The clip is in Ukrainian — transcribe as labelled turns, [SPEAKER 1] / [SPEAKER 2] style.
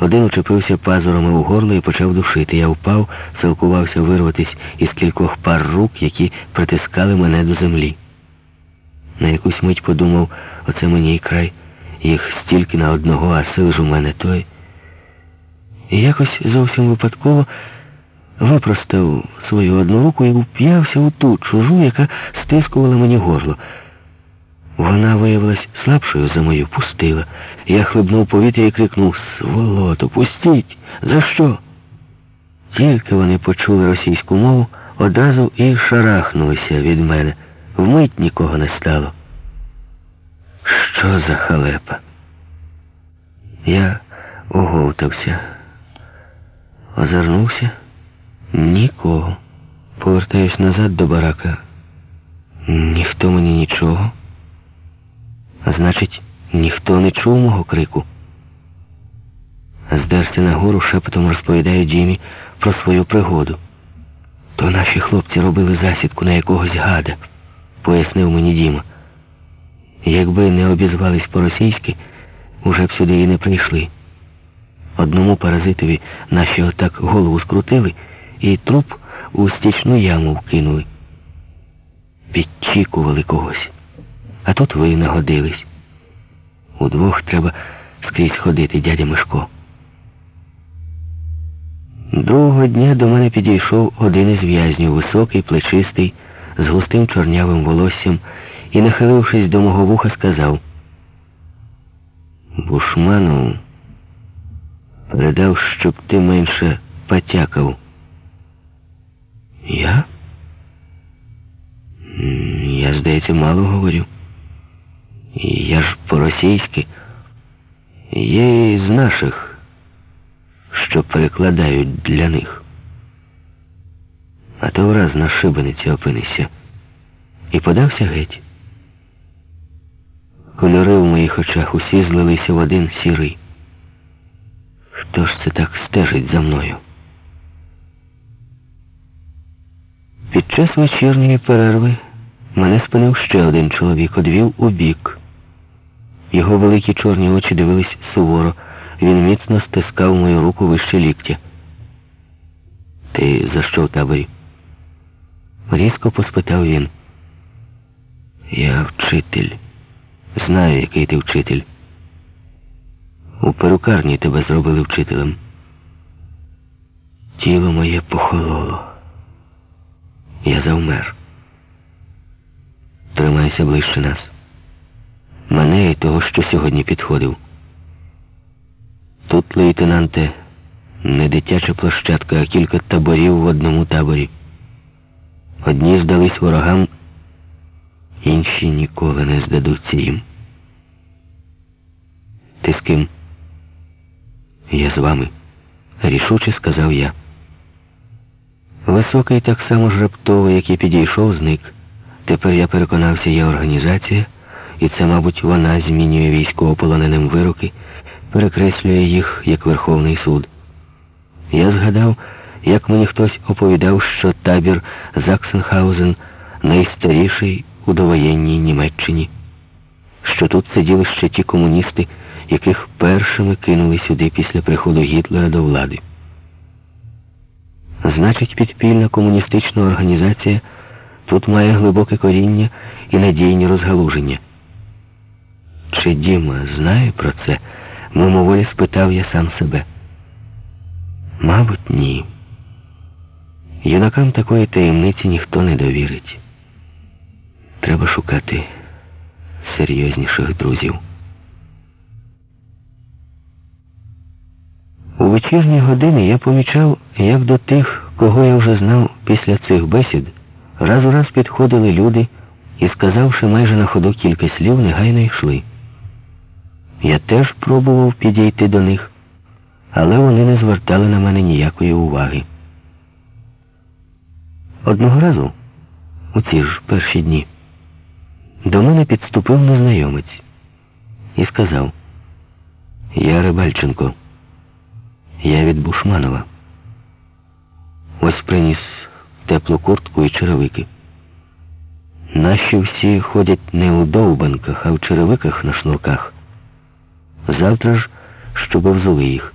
[SPEAKER 1] Один учепився пазурами у горло і почав душити. Я впав, силкувався вирватись із кількох пар рук, які притискали мене до землі. На якусь мить подумав, оце мені й край, їх стільки на одного, а сил ж у мене той. І якось зовсім випадково випростав свою одну руку і вп'явся у ту чужу, яка стискувала мені горло. Вона виявилась слабшою за мою, пустила. Я хлебнув повітря і крикнув Сволото, пустіть! За що? Тільки вони почули російську мову, одразу і шарахнулися від мене. Вмить нікого не стало. Що за халепа? Я оговтався, озирнувся. Нікого. Повертаюсь назад до барака. Ніхто мені нічого. Значить, ніхто не чув мого крику. Здерся нагору, шепотом розповідає Джиммі про свою пригоду. То наші хлопці робили засідку на якогось гада, пояснив мені Діма. Якби не обізвались по-російськи, уже б сюди і не прийшли. Одному паразитові наші отак голову скрутили і труп у стічну яму вкинули. Підчікували когось. А тут ви нагодились. Удвох треба скрізь ходити, дядя Мишко. Другого дня до мене підійшов один із в'язнів, високий, плечистий, з густим чорнявим волоссям, і, нахилившись до мого вуха, сказав Бушману передав, щоб ти менше потякав. Я? Я, здається, мало говорю. Я ж по-російськи. Є із наших, що перекладають для них. А то враз на шибениці опинися. І подався геть. Кольори в моїх очах усі злилися в один сірий. Хто ж це так стежить за мною? Під час вечірньої перерви мене спинив ще один чоловік, одвів у бік. Його великі чорні очі дивились суворо. Він міцно стискав мою руку вище ліктя. Ти за що в таборі? Різко поспитав він. Я вчитель. Знаю, який ти вчитель. У перукарні тебе зробили вчителем. Тіло моє похололо. Я завмер. Тримайся ближче нас. І того, що сьогодні підходив. Тут, лейтенанте, не дитяча площадка, а кілька таборів в одному таборі. Одні здались ворогам, інші ніколи не здадуться їм. Ти з ким? Я з вами, рішуче сказав я. Високий так само ж раптово, як і підійшов, зник. Тепер я переконався, є організація, і це, мабуть, вона змінює військовополоненим вироки, перекреслює їх як Верховний суд. Я згадав, як мені хтось оповідав, що табір Заксенхаузен найстаріший у довоєнній Німеччині, що тут сиділи ще ті комуністи, яких першими кинули сюди після приходу Гітлера до влади. Значить, підпільна комуністична організація тут має глибоке коріння і надійні розгалуження. Чи Діма знає про це? Мимоволі спитав я сам себе. Мабуть, ні. Юнакам такої таємниці ніхто не довірить. Треба шукати серйозніших друзів. У вечірні години я помічав, як до тих, кого я вже знав після цих бесід, раз у раз підходили люди і, сказавши майже на ходу кілька слів, негайно йшли. Я теж пробував підійти до них, але вони не звертали на мене ніякої уваги. Одного разу, у ці ж перші дні, до мене підступив незнайомець і сказав: Я Рибальченко. Я від Бушманова. Ось приніс теплу куртку і черевики. Наші всі ходять не у довбанках, а в черевиках на шнурках. Завтра ж, щоб взули їх.